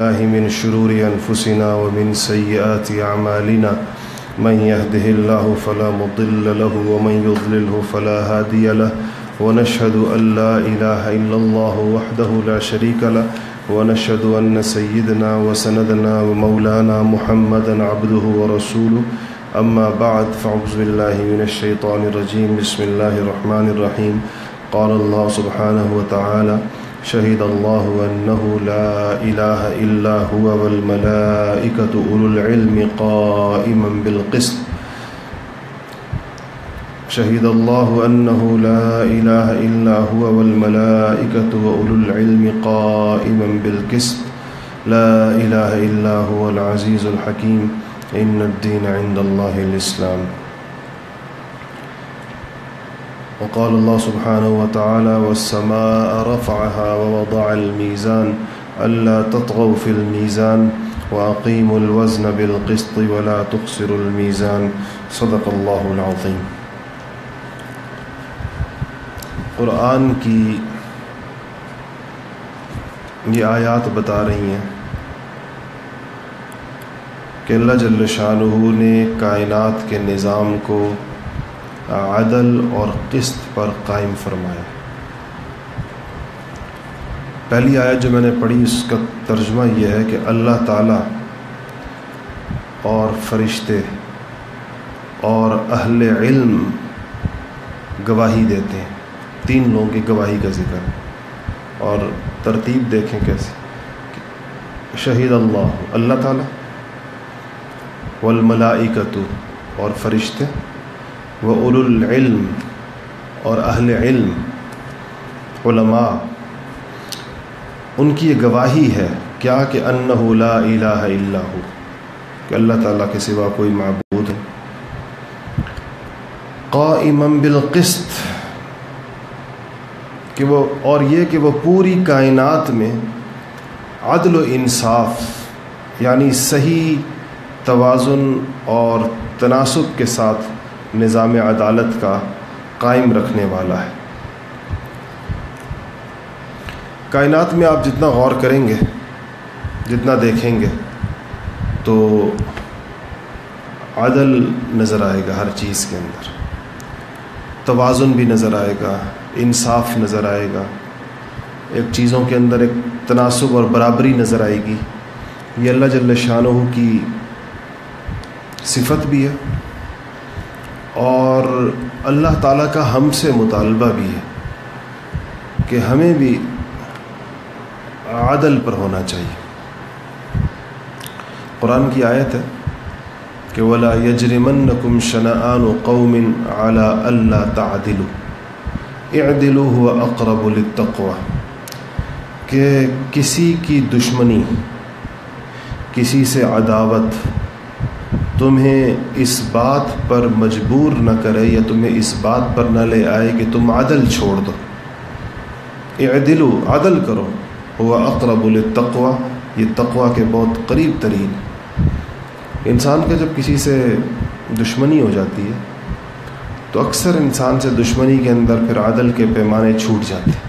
الله من شرور أنفسنا ومن سيئات أعمالنا، من يهده الله فلا مضل له ومن يضلله فلا هادي له، ونشهد أن لا إله إلا الله وحده لا شريك له، ونشهد أن سيدنا وسندنا ومولانا محمدا عبده ورسوله. أما بعد، فأعوذ بالله من الشيطان الرجيم. بسم الله الرحمن الرحيم. قال الله سبحانه وتعالى شهد الله أنه لا إله إلا هو والملائكة أولو العلم قائما بالقسط. شهد الله أنه لا إله إلا هو والملائكة وأولو العلم قائما بالقسط. لا إله إلا هو العزيز الحكيم. إن الدين عند الله الإسلام. وقال الله سبحانه وتعالى والسماء رفعها ووضع الميزان ألا تطغوا في الميزان وأقيموا الوزن بالقسط ولا تخسروا الميزان. صدق الله العظيم. قرآن کی یہ آیات بتا رہی ہیں کہ اللہ جل شاہ نے کائنات کے نظام کو عدل اور قسط پر قائم فرمایا۔ پہلی آیت جو میں نے پڑھی، اس کا ترجمہ یہ ہے کہ اللہ تعالیٰ اور فرشتے اور اہل علم گواہی دیتے ہیں۔ تین لوگوں کی گواہی کا ذکر۔ اور ترتیب دیکھیں کیسے۔ شہید اللہ اللہ تعالیٰ، والملائکتو اور فرشتے۔ و العلم اور اہل علم، علماء، ان کی یہ گواہی ہے کیا کہ انہ لا الہ الا ہو، کہ اللہ تعالیٰ کے سوا کوئی معبود ہے۔ قائما بالقسط، کہ وہ، اور یہ کہ وہ پوری کائنات میں عدل و انصاف یعنی صحیح توازن اور تناسب کے ساتھ نظام عدالت کا قائم رکھنے والا ہے۔ کائنات میں آپ جتنا غور کریں گے، جتنا دیکھیں گے، تو عدل نظر آئے گا ہر چیز کے اندر۔ توازن بھی نظر آئے گا، انصاف نظر آئے گا۔ ایک چیزوں کے اندر ایک تناسب اور برابری نظر آئے گی۔ یہ اللہ جل شاہ کی صفت بھی ہے۔ اور اللہ تعالیٰ کا ہم سے مطالبہ بھی ہے کہ ہمیں بھی عادل پر ہونا چاہیے۔ قرآن کی آیت ہے کہ ولا یجرمن کم شنعان و قومن اعلیٰ اللہ تعدل اعدل ہوا اقرب التقوا کہ کسی کی دشمنی، کسی سے عداوت تمہیں اس بات پر مجبور نہ کرے یا تمہیں اس بات پر نہ لے آئے کہ تم عدل چھوڑ دو۔ عدل عدل کرو۔ وہ اقرب التقوا یہ تقوا کے بہت قریب ترین۔ انسان کا جب کسی سے دشمنی ہو جاتی ہے، تو اکثر انسان سے دشمنی کے اندر پھر عدل کے پیمانے چھوٹ جاتے ہیں۔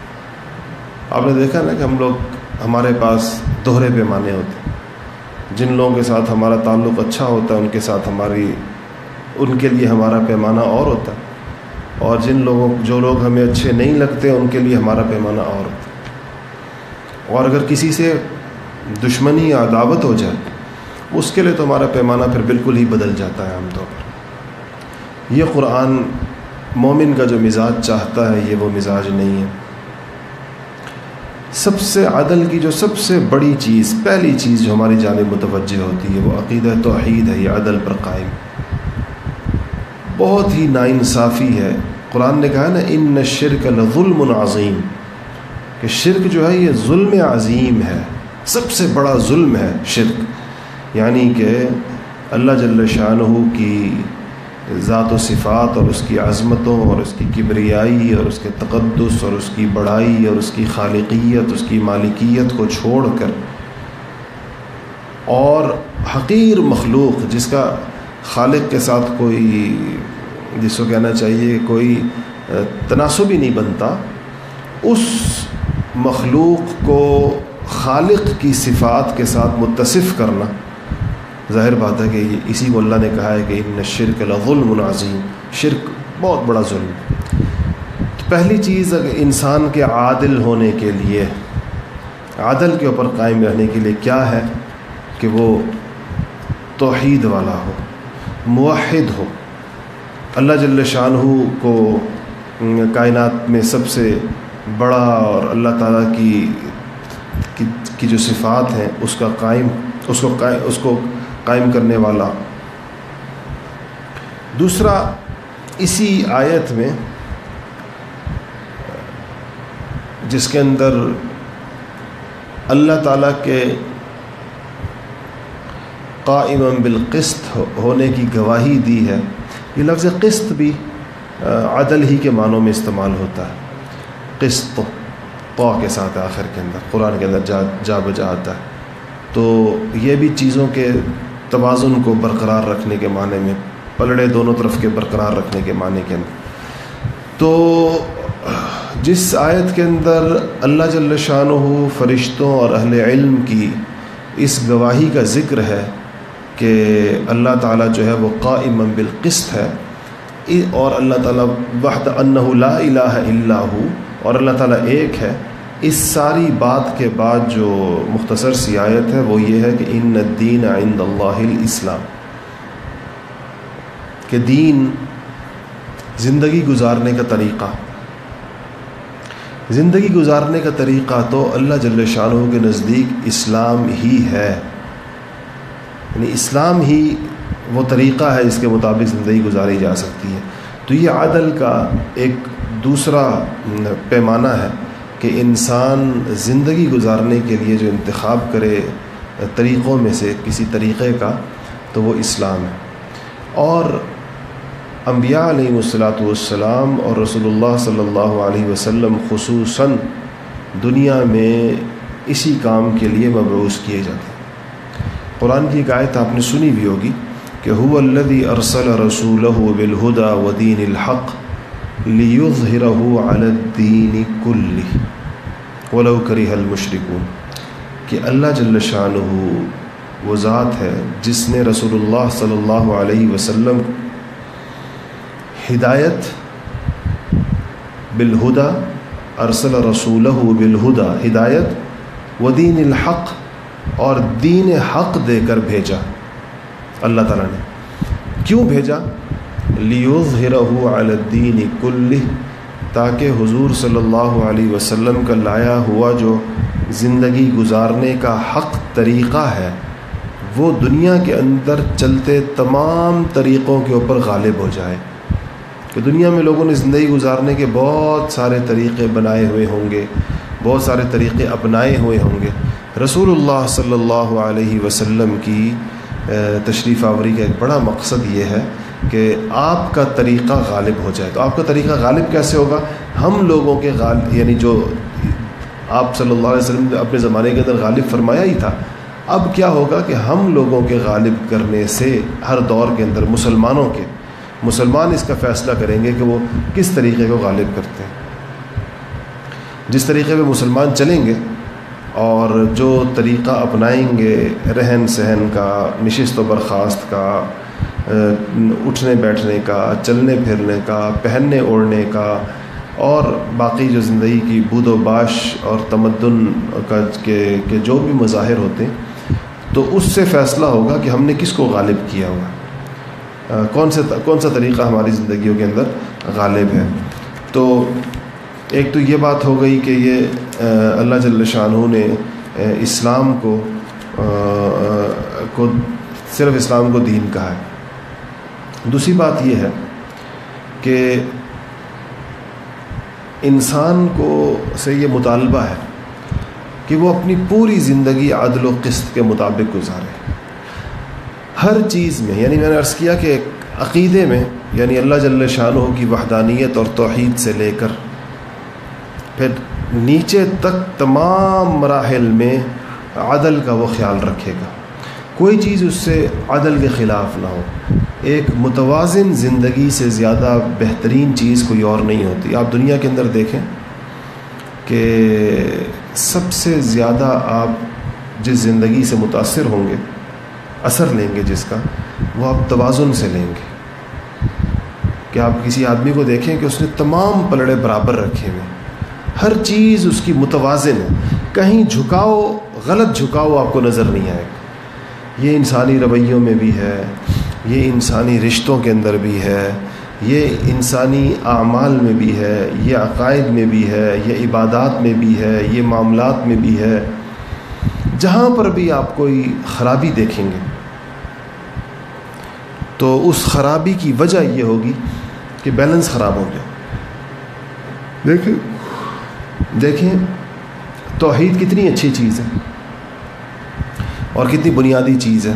آپ نے دیکھا نا کہ ہم لوگ ہمارے پاس دوہرے پیمانے ہوتے ہیں۔ جن لوگوں کے ساتھ ہمارا تعلق اچھا ہوتا ہے، ان کے ساتھ ہماری، ان کے لیے ہمارا پیمانہ اور ہوتا ہے۔ اور جن لوگوں، جو لوگ ہمیں اچھے نہیں لگتے، ان کے لیے ہمارا پیمانہ اور ہوتا ہے۔ اور اگر کسی سے دشمنی یا عداوت ہو جائے، اس کے لیے تو ہمارا پیمانہ پھر بالکل ہی بدل جاتا ہے عام طور پر۔ یہ قرآن مومن کا جو مزاج چاہتا ہے، یہ وہ مزاج نہیں ہے۔ سب سے عدل کی جو سب سے بڑی چیز، پہلی چیز جو ہماری جانب متوجہ ہوتی ہے، وہ عقیدہ توحید ہے، یہ عدل پر قائم۔ بہت ہی ناانصافی ہے۔ قرآن نے کہا نا، ان نہ شرک ظلم عظیم کہ شرک جو ہے، یہ ظلم عظیم ہے۔ سب سے بڑا ظلم ہے شرک۔ یعنی کہ اللہ جل شاہ کی ذات و صفات اور اس کی عظمتوں اور اس کی کبریائی اور اس کے تقدس اور اس کی بڑائی اور اس کی خالقیت، اس کی مالکیت کو چھوڑ کر اور حقیر مخلوق جس کا خالق کے ساتھ کوئی جس کو کہنا چاہیے کوئی تناسب ہی نہیں بنتا، اس مخلوق کو خالق کی صفات کے ساتھ متصف کرنا ظاہر بات ہے کہ اسی کو اللہ نے کہا ہے کہ ان شرک لظلم عظیم، شرک بہت بڑا ظلم۔ تو پہلی چیز اگر انسان کے عادل ہونے کے لیے، عادل کے اوپر قائم رہنے کے لیے کیا ہے؟ کہ وہ توحید والا ہو، موحد ہو۔ اللہ جل شاہ کو کائنات میں سب سے بڑا اور اللہ تعالیٰ کی کی جو صفات ہیں، اس کا قائم، اس کو اس کو قائم کرنے والا۔ دوسرا، اسی آیت میں، جس کے اندر اللہ تعالیٰ کے قائم بالقسط ہونے کی گواہی دی ہے۔ یہ لفظ قسط بھی عدل ہی کے معنوں میں استعمال ہوتا ہے۔ قسط قو کے ساتھ آخر کے اندر، قرآن کے اندر جا جا بجا آتا ہے۔ تو یہ بھی چیزوں کے توازن کو برقرار رکھنے کے معنی میں، پلڑے دونوں طرف کے برقرار رکھنے کے معنی کے اندر۔ تو جس آیت کے اندر اللہ جل شان ہو فرشتوں اور اہل علم کی اس گواہی کا ذکر ہے کہ اللہ تعالیٰ جو ہے وہ قائم بالقسط ہے، اور اللہ تعالیٰ وحد انہ لا الہ الا ہو، اور اللہ تعالیٰ ایک ہے۔ اس ساری بات کے بعد جو مختصر سی آیت ہے وہ یہ ہے کہ ان الدین عند اللہ الاسلام، کہ دین زندگی گزارنے کا طریقہ، زندگی گزارنے کا طریقہ تو اللہ جل شاہ کے نزدیک اسلام ہی ہے۔ یعنی اسلام ہی وہ طریقہ ہے جس کے مطابق زندگی گزاری جا سکتی ہے۔ تو یہ عدل کا ایک دوسرا پیمانہ ہے۔ کہ انسان زندگی گزارنے کے لیے جو انتخاب کرے طریقوں میں سے کسی طریقے کا، تو وہ اسلام ہے۔ اور انبیاء علیہ الصلاۃ والسلام اور رسول اللہ صلی اللہ علیہ وسلم خصوصاً دنیا میں اسی کام کے لیے مبعوث کیے جاتے ہیں۔ قرآن کی ایک آیت آپ نے سنی بھی ہوگی کہ، هو الذي ارسل رسوله بالهدى ودين الحق ليظهره على الدين كله. ولو كره المشركون. کہ اللہ جل شانہ وہ ذات ہے جس نے رسول اللہ صلی اللہ علیہ وسلم ہدایت بالہدا، ارسل رسول بالہدا، ہدایت و دین الحق اور دین حق دے کر بھیجا۔ اللہ تعالیٰ نے۔ کیوں بھیجا؟ لیوز الدین کل تاکہ حضور صلی اللہ علیہ وسلم کا لایا ہوا جو زندگی گزارنے کا حق طریقہ ہے، وہ دنیا کے اندر چلتے تمام طریقوں کے اوپر غالب ہو جائے۔ کہ دنیا میں لوگوں نے زندگی گزارنے کے بہت سارے طریقے بنائے ہوئے ہوں گے، بہت سارے طریقے اپنائے ہوئے ہوں گے۔ رسول اللہ صلی اللہ علیہ وسلم کی تشریف آوری کا ایک بڑا مقصد یہ ہے کہ آپ کا طریقہ غالب ہو جائے تو آپ کا طریقہ غالب کیسے ہوگا؟ ہم لوگوں کے غالب یعنی جو آپ صلی اللہ علیہ وسلم نے اپنے زمانے کے اندر غالب فرمایا ہی تھا۔ اب کیا ہوگا کہ ہم لوگوں کے غالب کرنے سے ہر دور کے اندر مسلمانوں کے، مسلمان اس کا فیصلہ کریں گے کہ وہ کس طریقے کو غالب کرتے ہیں۔ جس طریقے پہ مسلمان چلیں گے اور جو طریقہ اپنائیں گے، رہن سہن کا، نشست و برخاست کا اٹھنے بیٹھنے کا، چلنے پھرنے کا، پہننے اوڑھنے کا، اور باقی جو زندگی کی بود و باش اور تمدن کا کے جو بھی مظاہر ہوتے ہیں، تو اس سے فیصلہ ہوگا کہ ہم نے کس کو غالب کیا ہوا کون سے کون سا طریقہ ہماری زندگیوں کے اندر غالب ہے۔ تو ایک تو یہ بات ہو گئی کہ یہ اللہ جل شاہ نے اسلام کو کو، صرف اسلام کو دین کہا ہے۔ دوسری بات یہ ہے کہ انسان کو سے یہ مطالبہ ہے کہ وہ اپنی پوری زندگی عدل و قسط کے مطابق گزارے۔ ہر چیز میں یعنی میں نے عرض کیا کہ عقیدے میں یعنی اللہ جل شاہ کی وحدانیت اور توحید سے لے کر پھر نیچے تک تمام مراحل میں عدل کا وہ خیال رکھے گا۔ کوئی چیز اس سے عدل کے خلاف نہ ہو۔ ایک متوازن زندگی سے زیادہ بہترین چیز کوئی اور نہیں ہوتی۔ آپ دنیا کے اندر دیکھیں کہ سب سے زیادہ آپ جس زندگی سے متاثر ہوں گے، اثر لیں گے جس کا، وہ آپ توازن سے لیں گے۔ کہ آپ کسی آدمی کو دیکھیں کہ اس نے تمام پلڑے برابر رکھے ہوئے؟ ہر چیز اس کی متوازن ہے۔ کہیں جھکاؤ، غلط جھکاؤ آپ کو نظر نہیں آئے۔ گا یہ انسانی رویوں میں بھی ہے۔ یہ انسانی رشتوں کے اندر بھی ہے، یہ انسانی اعمال میں بھی ہے، یہ عقائد میں بھی ہے، یہ عبادات میں بھی ہے، یہ معاملات میں بھی ہے۔ جہاں پر بھی آپ کوئی خرابی دیکھیں گے، تو اس خرابی کی وجہ یہ ہوگی کہ بیلنس خراب ہو گیا۔ دیکھیں دیکھیں، توحید کتنی اچھی چیز ہے اور کتنی بنیادی چیز ہے۔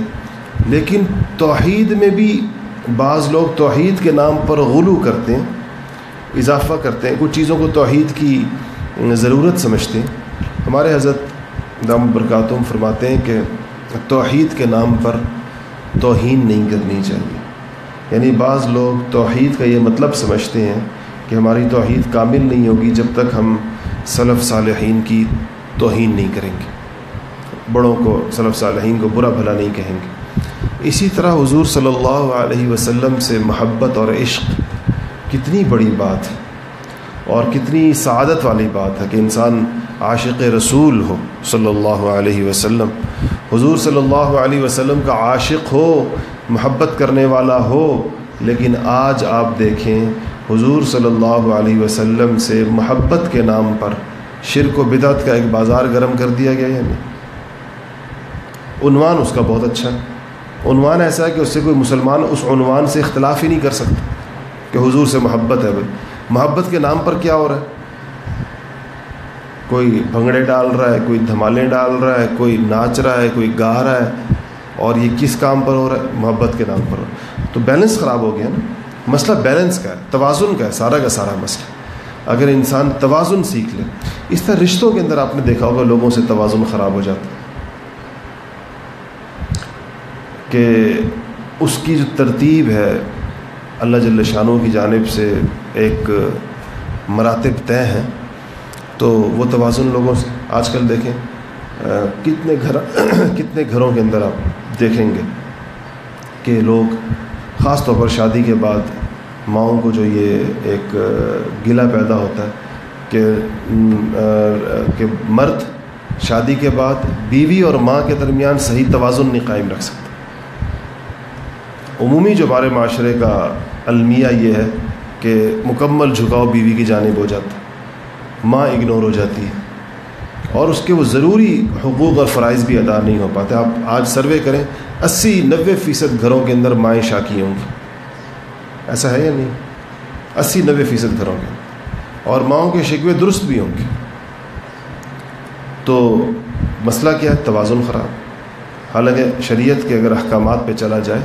لیکن توحید میں بھی بعض لوگ توحید کے نام پر غلو کرتے ہیں، اضافہ کرتے ہیں، کچھ چیزوں کو توحید کی ضرورت سمجھتے ہیں۔ ہمارے حضرت دام برکاتم فرماتے ہیں کہ توحید کے نام پر توہین نہیں کرنی چاہیے۔ یعنی بعض لوگ توحید کا یہ مطلب سمجھتے ہیں کہ ہماری توحید کامل نہیں ہوگی جب تک ہم صلف صالحین کی توہین نہیں کریں گے۔ بڑوں کو صلف صالحین کو برا بھلا نہیں کہیں گے۔ اسی طرح حضور صلی اللہ علیہ وسلم سے محبت اور عشق کتنی بڑی بات ہے اور کتنی سعادت والی بات ہے کہ انسان عاشق رسول ہو صلی اللہ علیہ وسلم۔ حضور صلی اللہ علیہ وسلم کا عاشق ہو، محبت کرنے والا ہو، لیکن آج آپ دیکھیں حضور صلی اللہ علیہ وسلم سے محبت کے نام پر شرک و بدعت کا ایک بازار گرم کر دیا گیا یعنی عنوان اس کا بہت اچھا ہے۔ عنوان ایسا ہے کہ اس سے کوئی مسلمان اس عنوان سے اختلاف ہی نہیں کر سکتا کہ حضور سے محبت ہے بھائی۔ محبت کے نام پر کیا ہو رہا ہے؟ کوئی بھنگڑے ڈال رہا ہے، کوئی دھمالے ڈال رہا ہے، کوئی ناچ رہا ہے، کوئی گا رہا ہے، اور یہ کس کام پر ہو رہا ہے؟ محبت کے نام پر۔ تو بیلنس خراب ہو گیا نا۔ مسئلہ بیلنس کا ہے، توازن کا ہے، سارا کا سارا مسئلہ۔ اگر انسان توازن سیکھ لے، اس طرح رشتوں کے اندر آپ نے دیکھا ہوگا لوگوں سے توازن خراب ہو جاتا۔ ہے کہ اس کی جو ترتیب ہے اللہ جل شانوں کی جانب سے ایک مراتب طے ہیں، تو وہ توازن لوگوں سے آج کل دیکھیں کتنے گھر، کتنے گھروں کے اندر آپ دیکھیں گے کہ لوگ خاص طور پر شادی کے بعد ماؤں کو جو یہ ایک گلا پیدا ہوتا ہے کہ کہ مرد شادی کے بعد بیوی اور ماں کے درمیان صحیح توازن نہیں قائم رکھ سکتا۔ عمومی جو ہمارے معاشرے کا المیہ یہ ہے کہ مکمل جھکاؤ بیوی کی جانب ہو جاتا ماں اگنور ہو جاتی ہے اور اس کے وہ ضروری حقوق اور فرائض بھی ادا نہیں ہو پاتے۔ آپ آج سروے کریں، اسی نوے فیصد گھروں کے اندر مائیں شاکی ہوں گی۔ ایسا ہے یا نہیں؟ اسی نوے فیصد گھروں کے اور ماؤں کے شکوے درست بھی ہوں گے۔ تو مسئلہ کیا ہے؟ توازن خراب۔ حالانکہ شریعت کے اگر احکامات پہ چلا جائے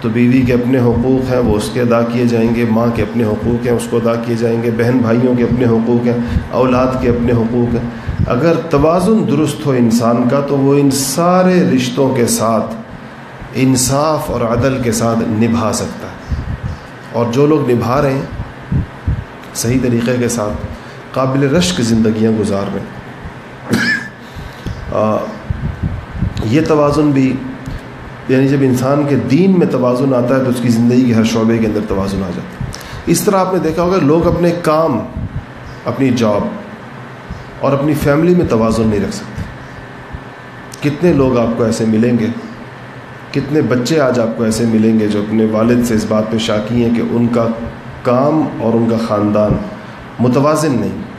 تو بیوی کے اپنے حقوق ہیں، وہ اس کے ادا کیے جائیں گے، ماں کے اپنے حقوق ہیں، اس کو ادا کیے جائیں گے، بہن بھائیوں کے اپنے حقوق ہیں، اولاد کے اپنے حقوق ہیں۔ اگر توازن درست ہو انسان کا تو وہ ان سارے رشتوں کے ساتھ انصاف اور عدل کے ساتھ نبھا سکتا ہے۔ اور جو لوگ نبھا رہے ہیں، صحیح طریقے کے ساتھ قابل رشک زندگیاں گزار رہے ہیں۔ یہ توازن بھی یعنی جب انسان کے دین میں توازن آتا ہے تو اس کی زندگی کے ہر شعبے کے اندر توازن آ جاتا ہے۔ اس طرح آپ نے دیکھا ہوگا لوگ اپنے کام، اپنی جاب اور اپنی فیملی میں توازن نہیں رکھ سکتے۔ کتنے لوگ آپ کو ایسے ملیں گے؟ کتنے بچے آج آپ کو ایسے ملیں گے جو اپنے والد سے اس بات پہ شاکی ہیں کہ ان کا کام اور ان کا خاندان متوازن نہیں۔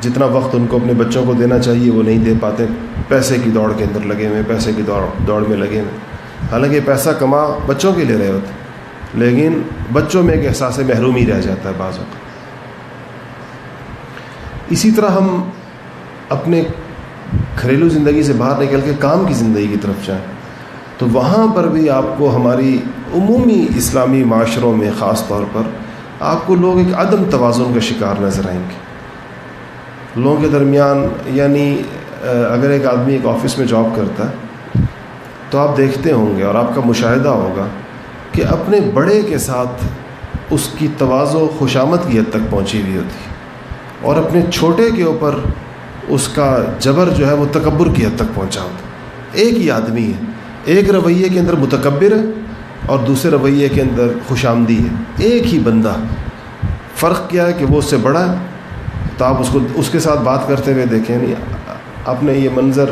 جتنا وقت ان کو اپنے بچوں کو دینا چاہیے وہ نہیں دے پاتے۔ پیسے کی دوڑ کے اندر لگے ہوئے پیسے کی دوڑ دوڑ میں لگے ہوئے حالانکہ پیسہ کما بچوں کے لیے رہے ہوتے لیکن بچوں میں ایک احساس محرومی رہ جاتا ہے بعض وقت اسی طرح ہم اپنے گھریلو زندگی سے باہر نکل کے کام کی زندگی کی طرف جائیں، تو وہاں پر بھی آپ کو ہماری عمومی اسلامی معاشروں میں خاص طور پر آپ کو لوگ ایک عدم توازن کا شکار نظر آئیں گے۔ لوگوں کے درمیان یعنی اگر ایک آدمی ایک آفس میں جاب کرتا ہے، تو آپ دیکھتے ہوں گے اور آپ کا مشاہدہ ہوگا کہ اپنے بڑے کے ساتھ اس کی توازو خوشامد کی حد تک پہنچی ہوئی ہوتی ہے اور اپنے چھوٹے کے اوپر اس کا جبر جو ہے وہ تکبر کی حد تک پہنچا ہوتا ایک ہی آدمی ہے، ایک رویے کے اندر متکبر ہے اور دوسرے رویے کے اندر خوش آمدی ہے۔ ایک ہی بندہ۔ فرق کیا ہے کہ وہ اس سے بڑا ہے؟ تو آپ اس کو، اس کے ساتھ بات کرتے ہوئے دیکھیں نہیں آپ نے یہ منظر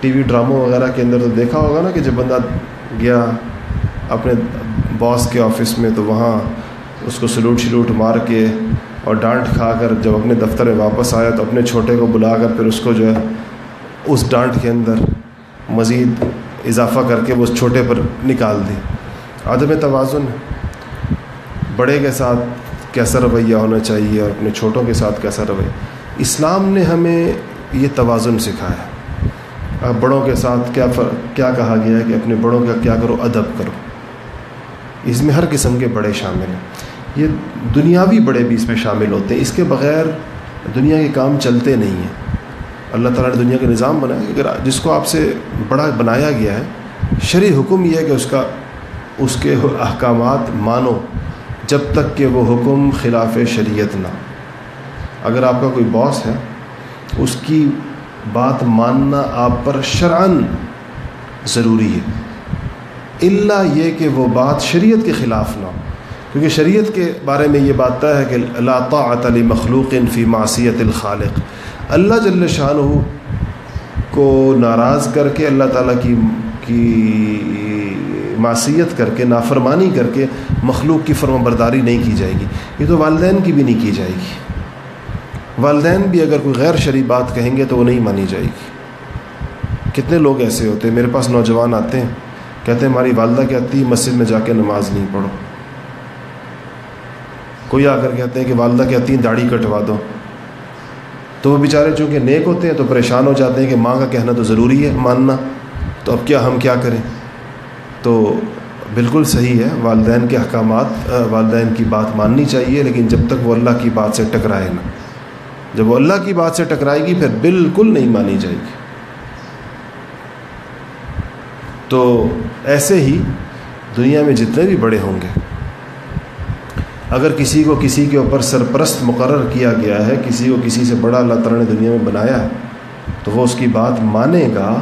ٹی وی ڈراموں وغیرہ کے اندر تو دیکھا ہوگا نا کہ جب بندہ گیا اپنے باس کے آفس میں تو وہاں اس کو سلوٹ شلوٹ مار کے اور ڈانٹ کھا کر جب اپنے دفتر میں واپس آیا تو اپنے چھوٹے کو بلا کر پھر اس کو جو ہے اس ڈانٹ کے اندر مزید اضافہ کر کے وہ اس چھوٹے پر نکال دی۔ عدم توازن، بڑے کے ساتھ کیسا رویہ ہونا چاہیے اور اپنے چھوٹوں کے ساتھ کیسا رویہ؟ اسلام نے ہمیں یہ توازن سکھایا بڑوں کے ساتھ کیا کیا کہا گیا ہے کہ اپنے بڑوں کا کیا کرو، ادب کرو۔ اس میں ہر قسم کے بڑے شامل ہیں۔ یہ دنیاوی بڑے بھی اس میں شامل ہوتے ہیں۔ اس کے بغیر دنیا کے کام چلتے نہیں ہیں۔ اللہ تعالیٰ نے دنیا کا نظام بنایا اگر جس کو آپ سے بڑا بنایا گیا ہے شرع حکم یہ ہے کہ اس کا، اس کے احکامات مانو۔ جب تک کہ وہ حکم خلاف شریعت نہ اگر آپ کا کوئی باس ہے اس کی بات ماننا آپ پر شرعن ضروری ہے۔ اللہ یہ کہ وہ بات شریعت کے خلاف نہ ہو۔ کیونکہ شریعت کے بارے میں یہ بات طے ہے کہ اللہ طاعت علی مخلوق فی معصیت الخالق۔ اللہ جل شاہ کو ناراض کر کے، اللہ تعالیٰ کی کی معصیت کر کے، نافرمانی کر کے مخلوق کی فرم برداری نہیں کی جائے گی۔ یہ تو والدین کی بھی نہیں کی جائے گی۔ والدین بھی اگر کوئی غیر شرعی بات کہیں گے تو وہ نہیں مانی جائے گی۔ کتنے لوگ ایسے ہوتے ہیں؟ میرے پاس نوجوان آتے ہیں، کہتے ہیں، ہماری والدہ کہتی ہے، مسجد میں جا کے نماز نہیں پڑھو۔ کوئی آ کر کہتے ہیں کہ والدہ کہتی ہیں داڑھی کٹوا دو۔ تو وہ بیچارے چونکہ نیک ہوتے ہیں تو پریشان ہو جاتے ہیں کہ ماں کا کہنا تو ضروری ہے ماننا۔ تو اب کیا ہم کیا کریں؟ تو بالکل صحیح ہے، والدین کے احکامات، والدین کی بات ماننی چاہیے، لیکن جب تک وہ اللہ کی بات سے ٹکرائے نا جب وہ اللہ کی بات سے ٹکرائے گی، پھر بالکل نہیں مانی جائے گی۔ تو ایسے ہی دنیا میں جتنے بھی بڑے ہوں گے، اگر کسی کو کسی کے اوپر سرپرست مقرر کیا گیا ہے، کسی کو کسی سے بڑا اللہ تعالیٰ نے دنیا میں بنایا ہے، تو وہ اس کی بات مانے گا،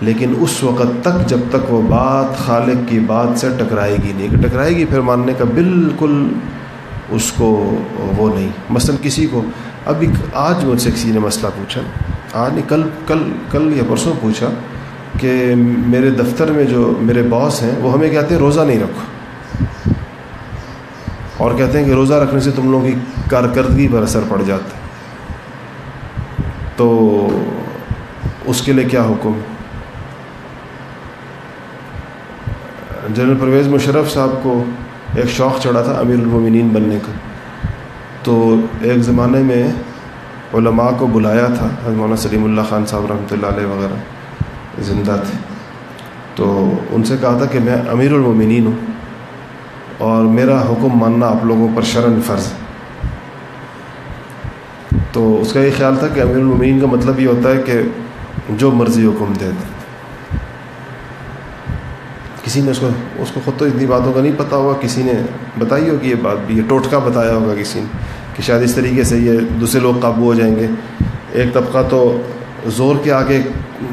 لیکن اس وقت تک جب تک وہ بات خالق کی بات سے ٹکرائے گی نہیں، ٹکرائے گی پھر ماننے کا بالکل اس کو وہ نہیں۔ مثلاً کسی کو ابھی آج مجھ سے کسی نے مسئلہ پوچھا۔ آج نہیں، کل کل کل یا پرسوں پوچھا کہ میرے دفتر میں جو میرے باس ہیں، وہ ہمیں کہتے ہیں روزہ نہیں رکھو۔ اور کہتے ہیں کہ روزہ رکھنے سے تم لوگوں کی کارکردگی پر اثر پڑ جاتا ہے۔ تو اس کے لیے کیا حکم؟ جنرل پرویز مشرف صاحب کو ایک شوق چڑھا تھا امیر المومنین بننے کا۔ تو ایک زمانے میں علماء کو بلایا تھا مولانا سلیم اللہ خان صاحب رحمۃ اللہ علیہ وغیرہ زندہ تھے۔ تو ان سے کہا تھا کہ میں امیر المومنین ہوں اور میرا حکم ماننا آپ لوگوں پر شرن فرض تو اس کا یہ خیال تھا کہ امیر المومنین کا مطلب یہ ہوتا ہے کہ جو مرضی حکم دے۔ دے کسی نے اس کو اس کو خود تو اتنی باتوں کا نہیں پتہ ہوگا، کسی نے بتائی ہوگی یہ بات بھی، یہ ٹوٹکا بتایا ہوگا کسی نے۔ کہ شاید اس طریقے سے یہ دوسرے لوگ قابو ہو جائیں گے۔ ایک طبقہ تو زور کے آگے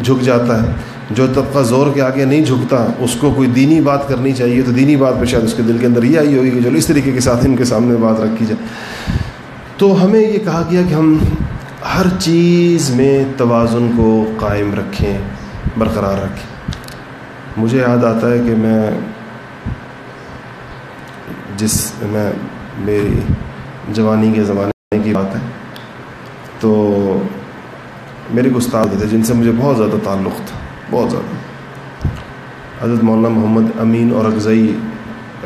جھک جاتا ہے۔ جو طبقہ زور کے آگے نہیں جھکتا، اس کو کوئی دینی بات کرنی چاہیے تو دینی بات پہ شاید اس کے دل کے اندر یہ آئی ہوگی کہ چلو اس طریقے کے ساتھ ان کے سامنے بات رکھی جائے۔ تو ہمیں یہ کہا گیا کہ ہم ہر چیز میں توازن کو قائم رکھیں، برقرار رکھیں۔ مجھے یاد آتا ہے کہ میں جس میں میری جوانی کے زمانے کی بات ہے۔ تو میرے گستاخ تھے جن سے مجھے بہت زیادہ تعلق تھا، بہت زیادہ۔ حضرت مولانا محمد امین اور اغزئی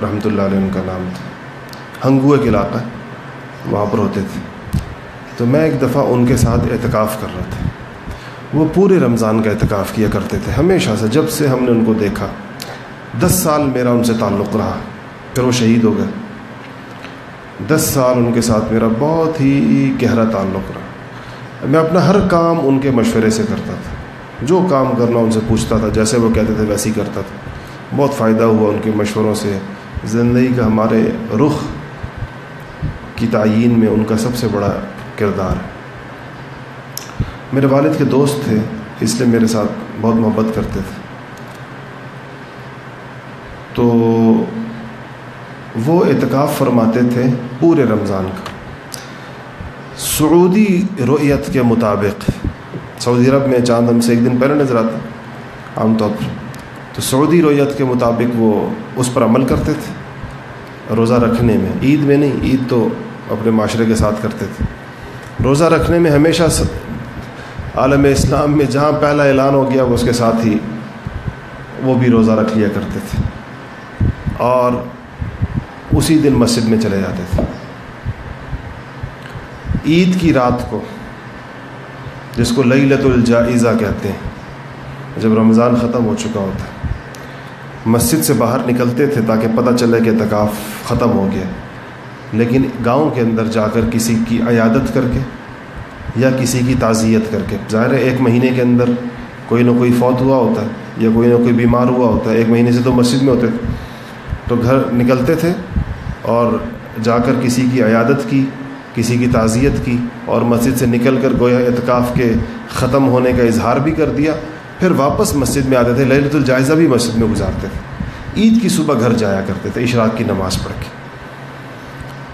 رحمۃ اللہ علیہ ان کا نام تھا۔ ہنگو ایک علاقہ وہاں پر ہوتے تھے۔ تو میں ایک دفعہ ان کے ساتھ اعتکاف کر رہا تھا۔ وہ پورے رمضان کا اعتکاف کیا کرتے تھے۔ ہمیشہ سے جب سے ہم نے ان کو دیکھا، دس سال میرا ان سے تعلق رہا۔ پھر وہ شہید ہو گئے۔ دس سال ان کے ساتھ میرا بہت ہی گہرا تعلق رہا۔ میں اپنا ہر کام ان کے مشورے سے کرتا تھا۔ جو کام کرنا ان سے پوچھتا تھا، جیسے وہ کہتے تھے ویسے ہی کرتا تھا۔ بہت فائدہ ہوا ان کے مشوروں سے۔ زندگی کا ہمارے رخ کی تعین میں ان کا سب سے بڑا کردار۔ ہے میرے والد کے دوست تھے، اس لیے میرے ساتھ بہت محبت کرتے تھے۔ تو وہ اعتکاف فرماتے تھے پورے رمضان کا۔ سعودی رویت کے مطابق، سعودی عرب میں چاند ہم سے ایک دن پہلے نظر آتا عام طور پر۔ تو سعودی رویت کے مطابق وہ اس پر عمل کرتے تھے، روزہ رکھنے میں۔ عید میں نہیں، عید تو اپنے معاشرے کے ساتھ کرتے تھے۔ روزہ رکھنے میں ہمیشہ عالم اسلام میں جہاں پہلا اعلان ہو گیا وہ اس کے ساتھ ہی وہ بھی روزہ رکھ لیا کرتے تھے۔ اور اسی دن مسجد میں چلے جاتے تھے۔ عید کی رات کو، جس کو لئی لت الجائزہ کہتے ہیں، جب رمضان ختم ہو چکا ہوتا ہے۔ مسجد سے باہر نکلتے تھے تاکہ پتہ چلے کہ اعتکاف ختم ہو گیا۔ لیکن گاؤں کے اندر جا کر کسی کی عیادت کر کے یا کسی کی تعزیت کر کے، ظاہر ہے ایک مہینے کے اندر کوئی نہ کوئی فوت ہوا ہوتا ہے یا کوئی نہ کوئی بیمار ہوا ہوتا ہے، ایک مہینے سے تو مسجد میں ہوتے تھے۔ تو گھر نکلتے تھے اور جا کر کسی کی عیادت کی، کسی کی تعزیت کی اور مسجد سے نکل کر گویا اعتکاف کے ختم ہونے کا اظہار بھی کر دیا۔ پھر واپس مسجد میں آتے تھے للت الجائزہ بھی مسجد میں گزارتے تھے۔ عید کی صبح گھر جایا کرتے تھے، اشراق کی نماز پڑھ کے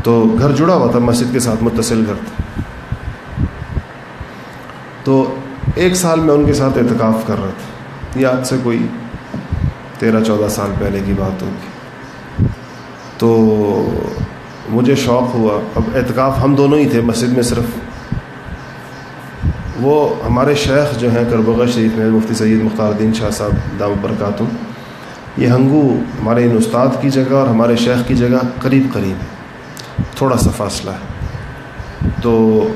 تو گھر جڑا ہوا تھا، مسجد کے ساتھ متصل گھر تھا۔ تو ایک سال میں ان کے ساتھ اعتکاف کر رہا تھا یہ آج سے کوئی تیرہ، چودہ سال پہلے کی بات ہوگی۔ تو مجھے شوق ہوا۔ اب اعتکاف ہم دونوں ہی تھے، مسجد میں صرف۔ وہ ہمارے شیخ جو ہیں کربغہ شریف میں، مفتی سید مختار الدین شاہ صاحب دام برکاتم۔ یہ ہنگو ہمارے ان استاد کی جگہ اور ہمارے شیخ کی جگہ قریب قریب ہے۔ تھوڑا سا فاصلہ ہے۔ تو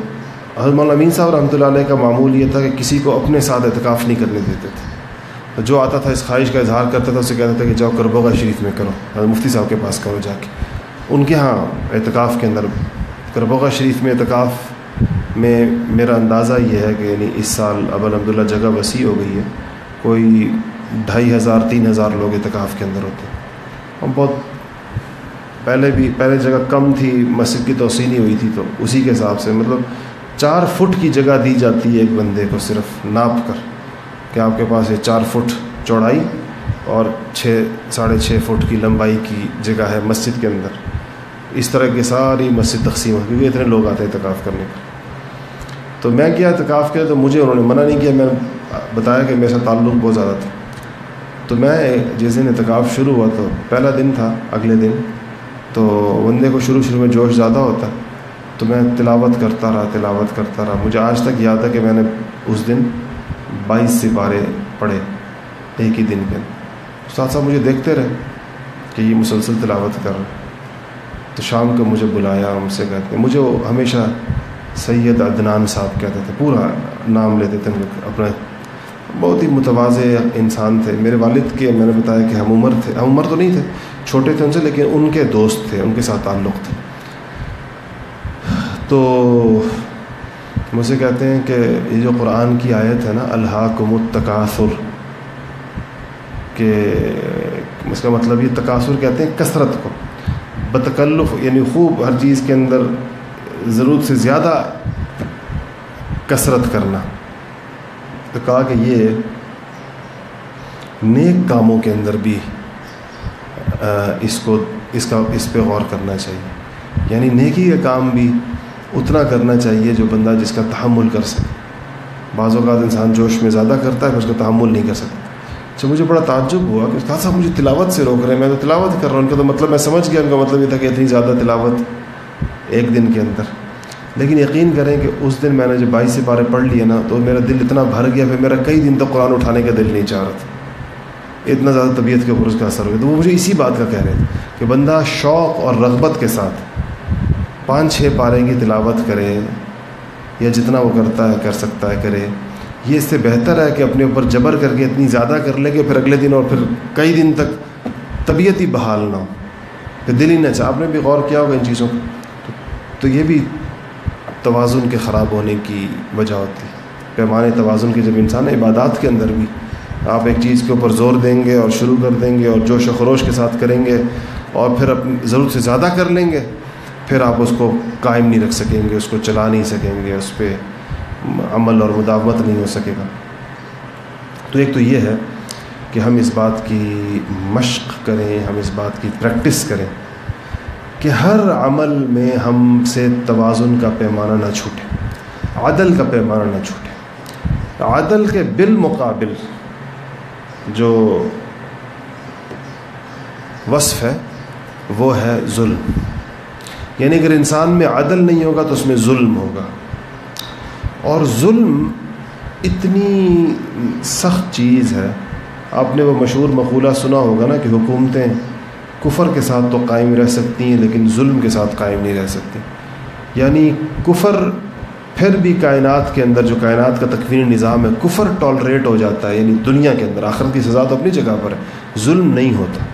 حضرت مولانا امین صاحب رحمۃ اللہ علیہ کا معمول یہ تھا کہ کسی کو اپنے ساتھ اعتکاف نہیں کرنے دیتے تھے۔ جو آتا تھا اس خواہش کا اظہار کرتا تھا، اسے کہتا تھا کہ جاؤ کربوگا شریف میں کرو۔ مفتی صاحب کے پاس کرو جا کے۔ ان کے ہاں اعتکاف کے اندر کربوگا شریف میں اعتکاف میں میرا اندازہ یہ ہے کہ یعنی اس سال اب الحمد للہ جگہ وسیع ہو گئی ہے۔ کوئی ڈھائی ہزار، تین ہزار لوگ اعتکاف کے اندر ہوتے۔ ہیں اور بہت پہلے بھی، پہلے جگہ کم تھی، مسجد کی توسیع نہیں ہوئی تھی، تو اسی کے حساب سے مطلب چار فٹ کی جگہ دی جاتی ہے ایک بندے کو صرف ناپ کر۔ کہ آپ کے پاس یہ چار فٹ چوڑائی اور چھ، ساڑھے چھ فٹ کی لمبائی کی جگہ ہے مسجد کے اندر۔ اس طرح کی ساری مسجد تقسیم ہو کیونکہ اتنے لوگ آتے ہیں اعتکاف کرنے پر تو میں کیا اعتکاف کیا تو مجھے انہوں نے منع نہیں کیا، میں نے بتایا کہ میرا تعلق بہت زیادہ تھا۔ تو میں جس دن اعتکاف شروع ہوا تو پہلا دن تھا، اگلے دن۔ تو بندے کو شروع شروع میں جوش زیادہ ہوتا۔ تو میں تلاوت کرتا رہا، تلاوت کرتا رہا۔ مجھے آج تک یاد ہے کہ میں نے اس دن بائیس سپارے پڑھے ایک ہی دن کے۔ استاد صاحب مجھے دیکھتے رہے کہ یہ مسلسل تلاوت کر رہے تو شام کو مجھے بلایا، ہم سے کہتے مجھے وہ ہمیشہ سید عدنان صاحب کہتے تھے، پورا نام لیتے تھے اپنا۔ بہت ہی متوازے انسان تھے۔ میرے والد کے، میں نے بتایا کہ ہم عمر تھے۔ ہم عمر تو نہیں تھے، چھوٹے تھے ان سے، لیکن ان کے دوست تھے، ان کے ساتھ تعلق تھے۔ تو مجھ سے کہتے ہیں کہ یہ جو قرآن کی آیت ہے نا اللہ کو متقاصر کہ اس کا مطلب یہ تقاصر کہتے ہیں کثرت کو۔ بتکلف یعنی خوب ہر چیز کے اندر ضرورت سے زیادہ کثرت کرنا۔ تو کہا کہ یہ نیک کاموں کے اندر بھی اس کو، اس کا، اس پہ غور کرنا چاہیے۔ یعنی نیکی کا کام بھی اتنا کرنا چاہیے جو بندہ جس کا تحمل کر سکے۔ بعض اوقات انسان جوش میں زیادہ کرتا ہے، پھر اس کا تحمل نہیں کر سکتا۔ اچھا مجھے بڑا تعجب ہوا کہ کہا صاحب مجھے تلاوت سے روک رہے ہیں، میں تو تلاوت کر رہا ہوں، ان کا تو مطلب میں سمجھ گیا، ان کا مطلب یہ تھا کہ اتنی زیادہ تلاوت ایک دن کے اندر۔ لیکن یقین کریں کہ اس دن میں نے جب بائیس سے پارے پڑھ لیے نا، تو میرا دل اتنا بھر گیا، پھر میرا کئی دن تک قرآن اٹھانے کا دل نہیں چاہ رہا تھا۔ اتنا زیادہ طبیعت کے اوپر اس کا اثر ہو گیا تو وہ مجھے اسی بات کا کہہ رہے تھے کہ بندہ شوق اور رغبت کے ساتھ پانچ چھ پارے کی تلاوت کرے یا جتنا وہ کرتا ہے، کر سکتا ہے، کرے۔ یہ اس سے بہتر ہے کہ اپنے اوپر جبر کر کے اتنی زیادہ کر لے کہ پھر اگلے دن اور پھر کئی دن تک طبیعت ہی بحال نہ ہو، کہ دل ہی نہ چاہ آپ نے بھی غور کیا ہوگا ان چیزوں کو؟ تو یہ بھی توازن کے خراب ہونے کی وجہ ہوتی ہے۔ پیمانے توازن کے جب انسان عبادات کے اندر بھی آپ ایک چیز کے اوپر زور دیں گے اور شروع کر دیں گے اور جوش و خروش کے ساتھ کریں گے اور پھر اپنی ضرورت سے زیادہ کر لیں گے پھر آپ اس کو قائم نہیں رکھ سکیں گے، اس کو چلا نہیں سکیں گے، اس پہ عمل اور مداوت نہیں ہو سکے گا۔ تو ایک تو یہ ہے کہ ہم اس بات کی مشق کریں، ہم اس بات کی پریکٹس کریں کہ ہر عمل میں ہم سے توازن کا پیمانہ نہ چھوٹے، عدل کا پیمانہ نہ چھوٹے۔ عدل کے بالمقابل جو وصف ہے، وہ ہے ظلم۔ یعنی اگر انسان میں عدل نہیں ہوگا تو اس میں ظلم ہوگا۔ اور ظلم اتنی سخت چیز ہے۔ آپ نے وہ مشہور مقولہ سنا ہوگا نا کہ حکومتیں کفر کے ساتھ تو قائم رہ سکتی ہیں، لیکن ظلم کے ساتھ قائم نہیں رہ سکتی۔ یعنی کفر پھر بھی کائنات کے اندر، جو کائنات کا تکوینی نظام ہے، کفر ٹالریٹ ہو جاتا ہے یعنی دنیا کے اندر، آخرت کی سزا تو اپنی جگہ پر ہے۔ ظلم نہیں ہوتا۔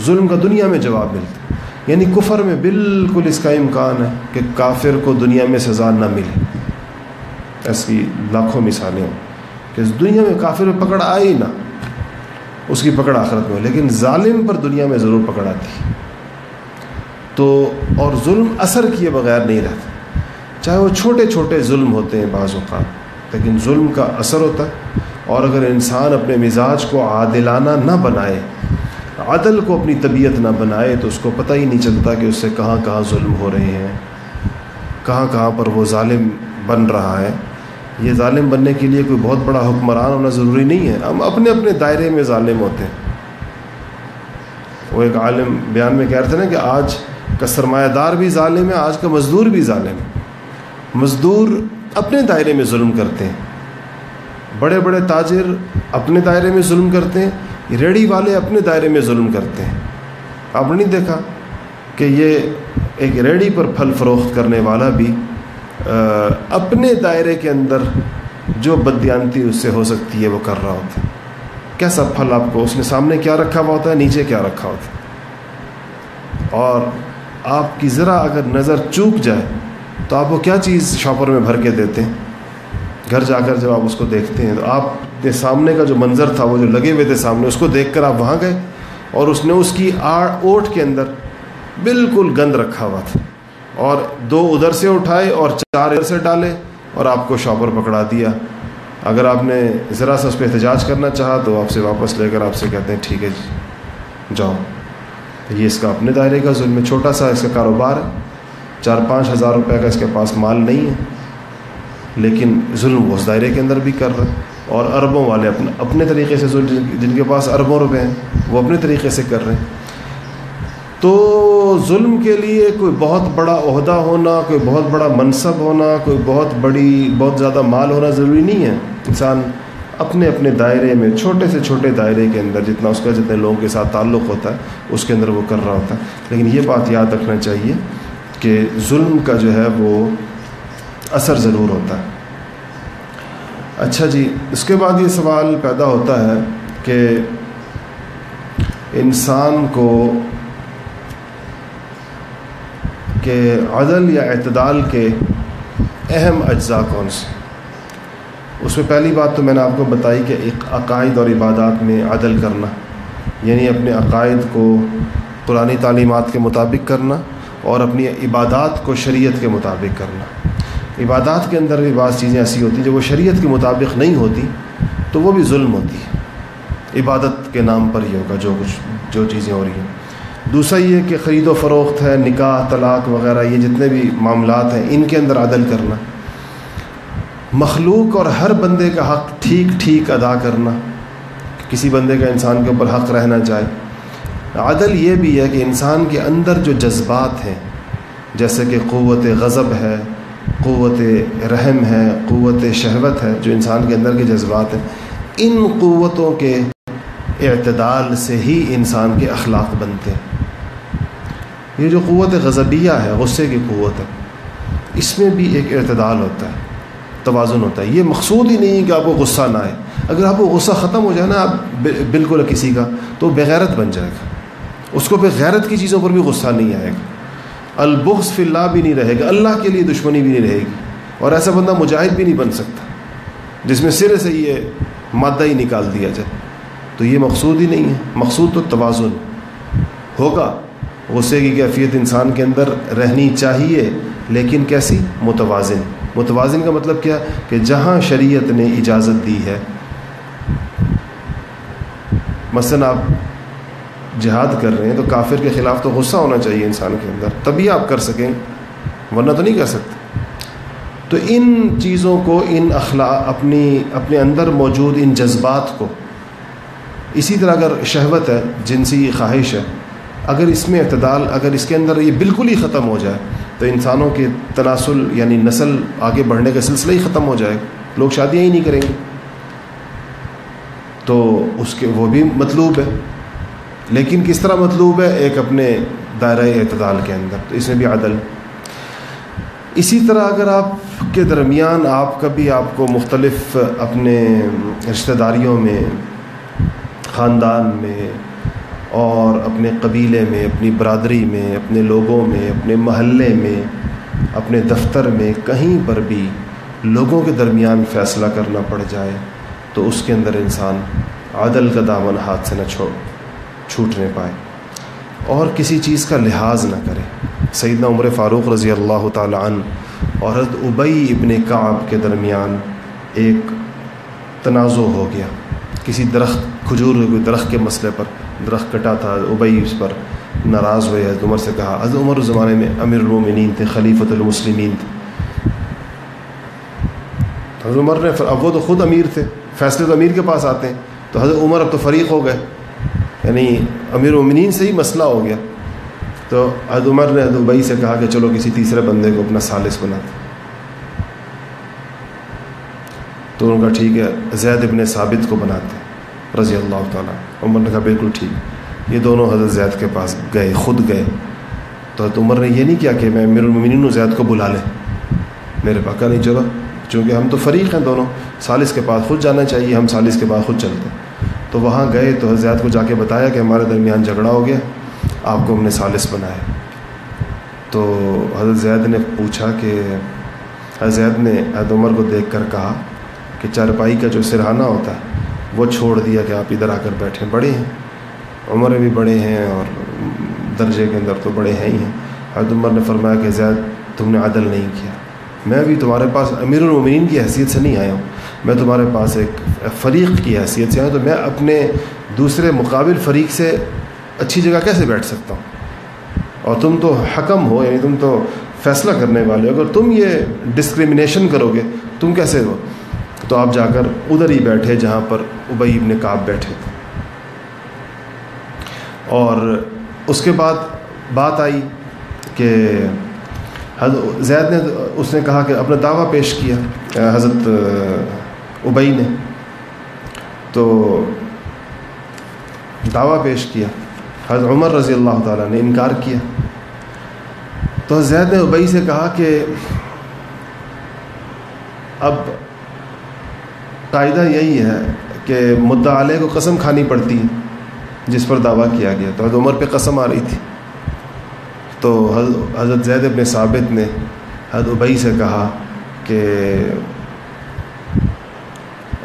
ظلم کا دنیا میں جواب ملتا ہے۔ یعنی کفر میں بالکل اس کا امکان ہے کہ کافر کو دنیا میں سزا نہ ملے۔ ایسی لاکھوں مثالیں ہوں کہ دنیا میں کافر میں پکڑ آئی نہ، اس کی پکڑ آخرت میں ہو، لیکن ظالم پر دنیا میں ضرور پکڑ آتی۔ تو اور ظلم اثر کیے بغیر نہیں رہتا۔ چاہے وہ چھوٹے چھوٹے ظلم ہوتے ہیں بعض اوقات، لیکن ظلم کا اثر ہوتا ہے۔ اور اگر انسان اپنے مزاج کو عادلانہ نہ بنائے عدل کو اپنی طبیعت نہ بنائے تو اس کو پتہ ہی نہیں چلتا کہ اس سے کہاں کہاں ظلم ہو رہے ہیں، کہاں کہاں پر وہ ظالم بن رہا ہے۔ یہ ظالم بننے کے لیے کوئی بہت بڑا حکمران ہونا ضروری نہیں ہے۔ ہم اپنے اپنے دائرے میں ظالم ہوتے ہیں۔ وہ ایک عالم بیان میں کہہ رہے تھے نا کہ آج کا سرمایہ دار بھی ظالم ہے، آج کا مزدور بھی ظالم ہے۔ مزدور اپنے دائرے میں ظلم کرتے ہیں۔ بڑے بڑے تاجر اپنے دائرے میں ظلم کرتے ہیں۔ ریڑھی والے اپنے دائرے میں ظلم کرتے ہیں۔ آپ نے نہیں دیکھا کہ یہ ایک ریڑھی پر پھل فروخت کرنے والا بھی اپنے دائرے کے اندر جو بدیانتی اس سے ہو سکتی ہے وہ کر رہا ہوتا ہے۔ کیسا پھل آپ کو، اس نے سامنے کیا رکھا ہوا ہوتا ہے، نیچے کیا رکھا ہوتا ہے؟ اور آپ کی ذرا اگر نظر چوک جائے تو آپ کو کیا چیز شاپر میں بھر کے دیتے ہیں؟ گھر جا کر جب آپ اس کو دیکھتے ہیں تو آپ کے سامنے کا جو منظر تھا، وہ جو لگے ہوئے تھے سامنے، اس کو دیکھ کر آپ وہاں گئے اور اس نے اس کی آڑ اوٹ کے اندر بالکل گند رکھا ہوا تھا اور دو ادھر سے اٹھائے اور چار ادھر سے ڈالے اور آپ کو شاپر پکڑا دیا۔ اگر آپ نے ذرا سا اس پہ احتجاج کرنا چاہا تو آپ سے واپس لے کر آپ سے کہتے ہیں، ٹھیک ہے جی جاؤ۔ یہ اس کا اپنے دائرے کا ظلم ہے، چھوٹا سا اس کا کاروبار ہے۔ چار پانچ ہزار روپے کا اس کے پاس مال نہیں ہے، لیکن ظلم وہ اس دائرے کے اندر بھی کر رہے اور اربوں والے اپنے اپنے طریقے سے جن کے پاس اربوں روپے ہیں، وہ اپنے طریقے سے کر رہے ہیں۔ تو ظلم کے لیے کوئی بہت بڑا عہدہ ہونا، کوئی بہت بڑا منصب ہونا، کوئی بہت بڑی بہت زیادہ مال ہونا ضروری نہیں ہے۔ انسان اپنے اپنے دائرے میں، چھوٹے سے چھوٹے دائرے کے اندر جتنا اس کا جتنے لوگوں کے ساتھ تعلق ہوتا ہے، اس کے اندر وہ کر رہا ہوتا ہے۔ لیکن یہ بات یاد رکھنا چاہیے کہ ظلم کا جو ہے وہ اثر ضرور ہوتا ہے۔ اچھا جی اس کے بعد یہ سوال پیدا ہوتا ہے کہ انسان کو کہ عدل یا اعتدال کے اہم اجزاء کون سے؟ اس میں پہلی بات تو میں نے آپ کو بتائی کہ عقائد اور عبادات میں عدل کرنا یعنی اپنے عقائد کو پرانی تعلیمات کے مطابق کرنا اور اپنی عبادات کو شریعت کے مطابق کرنا۔ عبادات کے اندر بھی بعض چیزیں ایسی ہوتی ہیں جو وہ شریعت کے مطابق نہیں ہوتی، تو وہ بھی ظلم ہوتی ہے۔ عبادت کے نام پر ہی ہوگا جو کچھ، جو چیزیں ہو رہی ہیں۔ دوسرا یہ کہ خرید و فروخت ہے، نکاح، طلاق وغیرہ، یہ جتنے بھی معاملات ہیں، ان کے اندر عدل کرنا۔ مخلوق اور ہر بندے کا حق ٹھیک ٹھیک ادا کرنا۔ کسی بندے کا انسان کے اوپر حق رہنا چاہے عدل یہ بھی ہے کہ انسان کے اندر جو جذبات ہیں، جیسے کہ قوت غضب ہے قوت رحم ہے، قوت شہوت ہے، جو انسان کے اندر کے جذبات ہیں، ان قوتوں کے اعتدال سے ہی انسان کے اخلاق بنتے ہیں۔ یہ جو قوت غضبیہ ہے، غصے کی قوت ہے، اس میں بھی ایک اعتدال ہوتا ہے، توازن ہوتا ہے۔ یہ مقصود ہی نہیں ہے کہ آپ کو غصہ نہ آئے۔ اگر آپ کو غصہ ختم ہو جائے نا، آپ بالکل کسی کا تو بغیرت بن جائے گا۔ اس کو پھر غیرت کی چیزوں پر بھی غصہ نہیں آئے گا۔ البغض فی اللہ بھی نہیں رہے گا، اللہ کے لیے دشمنی بھی نہیں رہے گی۔ اور ایسا بندہ مجاہد بھی نہیں بن سکتا۔ جس میں سرے سے یہ مادہ ہی نکال دیا جائے۔ تو یہ مقصود ہی نہیں ہے۔ مقصود تو توازن۔ ہوگا۔ غصے کی کیفیت انسان کے اندر رہنی چاہیے، لیکن کیسی؟ متوازن۔ متوازن کا مطلب کیا؟ کہ جہاں شریعت نے اجازت دی ہے۔ مثلا آپ جہاد کر رہے ہیں تو کافر کے خلاف تو غصہ ہونا چاہیے انسان کے اندر، تبھی آپ کر سکیں، ورنہ تو نہیں کر سکتے۔ تو ان چیزوں کو، ان اخلاق اپنی، اپنے اندر موجود ان جذبات کو، اسی طرح اگر شہوت ہے، جنسی خواہش ہے، اگر اس میں اعتدال، اگر اس کے اندر یہ بالکل ہی ختم ہو جائے، تو انسانوں کے تناسل یعنی نسل آگے بڑھنے کا سلسلہ ہی ختم ہو جائے۔ گا لوگ شادیاں ہی نہیں کریں گے۔ تو اس کے، وہ بھی مطلوب ہے۔ لیکن کس طرح مطلوب ہے ایک اپنے دائرۂ اعتدال کے اندر؟ تو اس میں بھی عدل۔ اسی طرح اگر آپ کے درمیان آپ کبھی آپ کو مختلف اپنے رشتہ داریوں میں، خاندان میں، اور اپنے قبیلے میں، اپنی برادری میں، اپنے لوگوں میں، اپنے محلے میں، اپنے دفتر میں کہیں پر بھی لوگوں کے درمیان فیصلہ کرنا پڑ جائے، تو اس کے اندر انسان عدل کا دامن ہاتھ سے نہ چھوڑ۔ چھوٹنے پائے۔ اور کسی چیز کا لحاظ نہ کرے۔ سیدنا عمر فاروق رضی اللہ تعالیٰ عنہ اور حضرت ابئی ابن کعب کے درمیان ایک تنازع ہو گیا۔ کسی درخت، کھجور درخت کے مسئلے پر درخت کٹا تھا ابئی اس پر ناراض ہوئے، حضرت عمر سے کہا، حضرت عمر اس زمانے میں امیر المومنین تھے، خلیفۃ المسلمین تھے۔ حضرت عمر نے اب وہ تو خود امیر تھے، فیصلے تو امیر کے پاس آتے ہیں۔ تو حضرت عمر اب تو فریق ہو گئے۔ یعنی امیر المومنین سے ہی مسئلہ ہو گیا۔ تو حضرت عمر نے حضرت سے کہا کہ چلو کسی تیسرے بندے کو اپنا سالس بناتے تو ان کا ٹھیک ہے، زید ابن ثابت کو بناتے رضی اللہ تعالیٰ عمر نے کہا بالکل ٹھیک۔ یہ دونوں حضرت زید کے پاس گئے، خود گئے۔ تو حضرت عمر نے یہ نہیں کیا کہ میں امیر المومنین زید کو بلا لیں میرے پاس کا نہیں، چلو، چونکہ ہم تو فریق ہیں دونوں، سالس کے پاس خود جانا چاہیے، ہم سالس کے بعد خود چلتے ہیں۔ تو وہاں گئے تو حضرت کو جا کے بتایا کہ ہمارے درمیان جھگڑا ہو گیا، آپ کو ہم نے سالس بنایا۔ تو حضرت زید نے پوچھا کہ حضرت زید نے حضرت عمر کو دیکھ کر کہا کہ چارپائی کا جو سرہانہ ہوتا ہے، وہ چھوڑ دیا کہ آپ ادھر آ کر بیٹھیں۔ بڑے ہیں۔ عمر بھی بڑے ہیں اور درجے کے اندر تو بڑے ہیں ہی ہیں۔ حضرت عمر نے فرمایا کہ زید، تم نے عدل نہیں کیا۔ میں بھی تمہارے پاس امیر المین کی حیثیت سے نہیں آیا ہوں۔ میں تمہارے پاس ایک فریق کی حیثیت سے آیا تو میں اپنے دوسرے مقابل فریق سے اچھی جگہ کیسے بیٹھ سکتا ہوں؟ اور تم تو حکم ہو یعنی تم تو فیصلہ کرنے والے ہو، اگر تم یہ ڈسکریمنیشن کرو گے تم کیسے ہو؟ تو آپ جا کر ادھر ہی بیٹھے جہاں پر ابئی ابن کعب بیٹھے۔ تھے اور اس کے بعد بات آئی کہ حضرت زید نے، اس نے کہا کہ اپنا دعویٰ پیش کیا، حضرت ابئی نے تو دعویٰ پیش کیا، حضرت عمر رضی اللہ تعالیٰ نے انکار کیا۔ تو زید نے ابئی سے کہا کہ اب قاعدہ یہی ہے کہ مدعا علیہ کو قسم کھانی پڑتی ہے، جس پر دعویٰ کیا گیا۔ تو حضرت عمر پہ قسم آ رہی تھی۔ تو حضرت زید ابن ثابت نے حضرت ابئی سے کہا کہ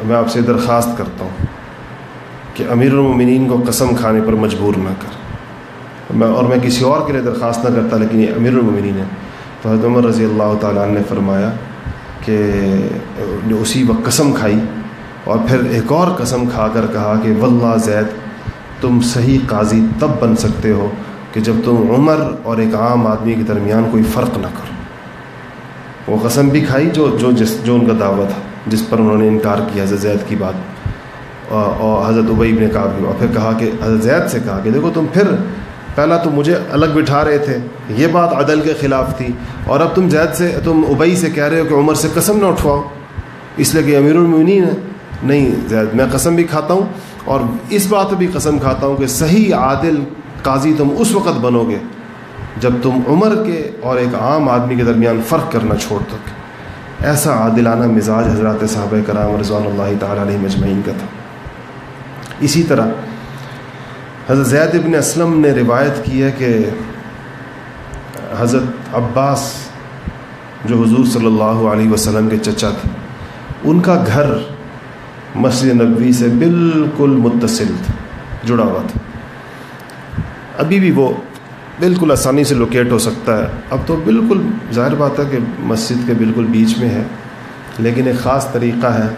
میں آپ سے درخواست کرتا ہوں کہ امیر المومنین کو قسم کھانے پر مجبور نہ کر۔ میں اور میں کسی اور کے لیے درخواست نہ کرتا، لیکن یہ امیر المومنین ہے تو حضرت عمر رضی اللہ تعالیٰ نے فرمایا کہ اسی وقت قسم کھائی اور پھر ایک اور قسم کھا کر کہا کہ واللہ زید، تم صحیح قاضی تب بن سکتے ہو کہ جب تم عمر اور ایک عام آدمی کے درمیان کوئی فرق نہ کرو۔ وہ قسم بھی کھائی جو جو جس جو ان کا دعوت تھا۔ جس پر انہوں نے انکار کیا حضرت زید کی بات اور حضرت ابئی نے کہا اور پھر کہا کہ حضرت زید سے کہا کہ دیکھو تم پھر پہلا تو مجھے الگ بٹھا رہے تھے، یہ بات عدل کے خلاف تھی، اور اب تم زید سے، تم ابئی سے کہہ رہے ہو کہ عمر سے قسم نہ اٹھواؤ، اس لیے کہ امیر المنین ہے نہیں زید، میں قسم بھی کھاتا ہوں، اور اس بات بھی قسم کھاتا ہوں کہ صحیح عادل قاضی تم اس وقت بنو گے جب تم عمر کے اور ایک عام آدمی کے درمیان فرق کرنا چھوڑ دو ایسا عادلانہ مزاج حضرات صحابہ کرام رضوان اللہ تعالیٰ علیہ مجمعین کا تھا۔ اسی طرح حضرت زید ابن اسلم نے روایت کی ہے کہ حضرت عباس جو حضور صلی اللہ علیہ وسلم کے چچا تھے، ان کا گھر مسجد نبوی سے بالکل متصل تھا، جڑا ہوا تھا۔ ابھی بھی وہ بالکل آسانی سے لوکیٹ ہو سکتا ہے۔ اب تو بالکل ظاہر بات ہے کہ مسجد کے بالکل بیچ میں ہے، لیکن ایک خاص طریقہ ہے۔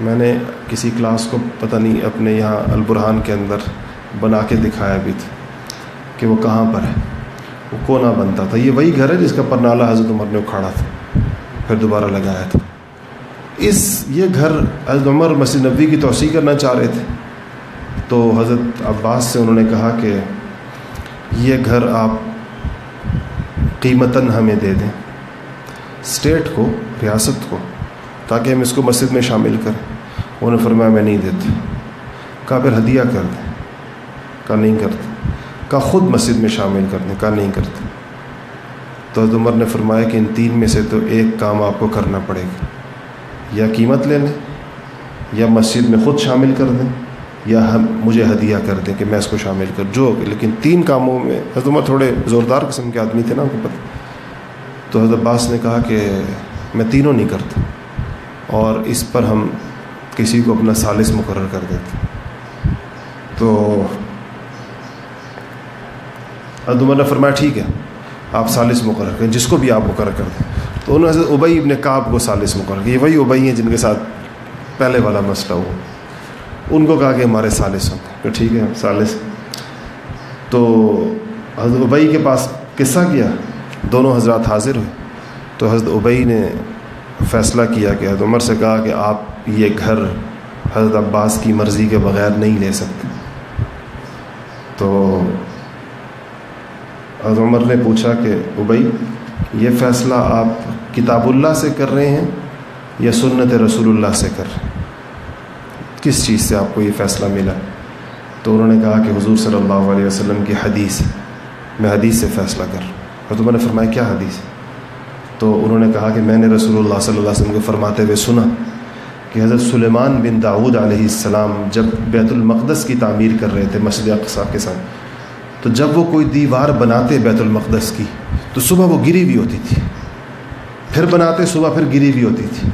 میں نے کسی کلاس کو پتہ نہیں اپنے یہاں البرحان کے اندر بنا کے دکھایا بھی تھا کہ وہ کہاں پر ہے۔ وہ کونا بنتا تھا۔ یہ وہی گھر ہے جس کا پرنالہ حضرت عمر نے اکھاڑا تھا، پھر دوبارہ لگایا تھا۔ اس، یہ گھر حضرت عمر مسجد نبی کی توسیع کرنا چاہ رہے تھے۔ تو حضرت عباس سے انہوں نے کہا کہ یہ گھر آپ قیمتاً ہمیں دے دیں۔ اسٹیٹ کو، ریاست کو، تاکہ ہم اس کو مسجد میں شامل کریں۔ انہوں نے فرمایا، میں نہیں دیتا کہا، پھر ہدیہ کر دیں۔ کہا، نہیں کرتے۔ کہا، خود مسجد میں شامل کر دیں۔ کہا، نہیں کرتے۔ تو حضرت عمر نے فرمایا کہ ان تین میں سے تو ایک کام آپ کو کرنا پڑے گا۔ یا قیمت لے لیں، یا مسجد میں خود شامل کر دیں۔ یا ہم مجھے ہدیہ کر دیں کہ میں اس کو شامل کر جو لیکن تین کاموں میں حضرت عمر تھوڑے زوردار قسم کے آدمی تھے نا، ان کو پتہ۔ تو حضرت عباس نے کہا کہ میں تینوں نہیں کرتا۔ اور اس پر ہم کسی کو اپنا سالس مقرر کر دیتے۔ تو حضرت عمر نے فرمایا، ٹھیک ہے، آپ سالس مقرر کریں، جس کو بھی آپ مقرر کر دیں۔ تو انہوں نے حضرت ابئی ابن کعب کو سالس مقرر کیا۔ یہ وہی ابئی ہیں جن کے ساتھ پہلے والا مسئلہ ہوا۔ ان کو کہا کہ ہمارے سالس ہوں کہ ٹھیک ہے سالس تو حضرت ابئی کے پاس قصہ کیا۔ دونوں حضرات حاضر ہوئے۔ تو حضرت ابئی نے فیصلہ کیا کہ حضرت عمر سے کہا کہ آپ یہ گھر حضرت عباس کی مرضی کے بغیر نہیں لے سکتے۔ تو حضرت عمر نے پوچھا کہ ابئی، یہ فیصلہ آپ کتاب اللہ سے کر رہے ہیں یا سنت رسول اللہ سے کر رہے ہیں؟ کس چیز سے آپ کو یہ فیصلہ ملا؟ تو انہوں نے کہا کہ حضور صلی اللہ علیہ وسلم کی حدیث میں حدیث سے فیصلہ کر حضرت عمر نے فرمایا، کیا حدیث؟ تو انہوں نے کہا کہ میں نے رسول اللہ صلی اللہ علیہ وسلم کو فرماتے ہوئے سنا کہ حضرت سلیمان بن داود علیہ السلام جب بیت المقدس کی تعمیر کر رہے تھے مسجد اقصا کے ساتھ تو جب وہ کوئی دیوار بناتے بیت المقدس کی، تو صبح وہ گری بھی ہوتی تھی۔ پھر بناتے صبح پھر گری بھی ہوتی تھی۔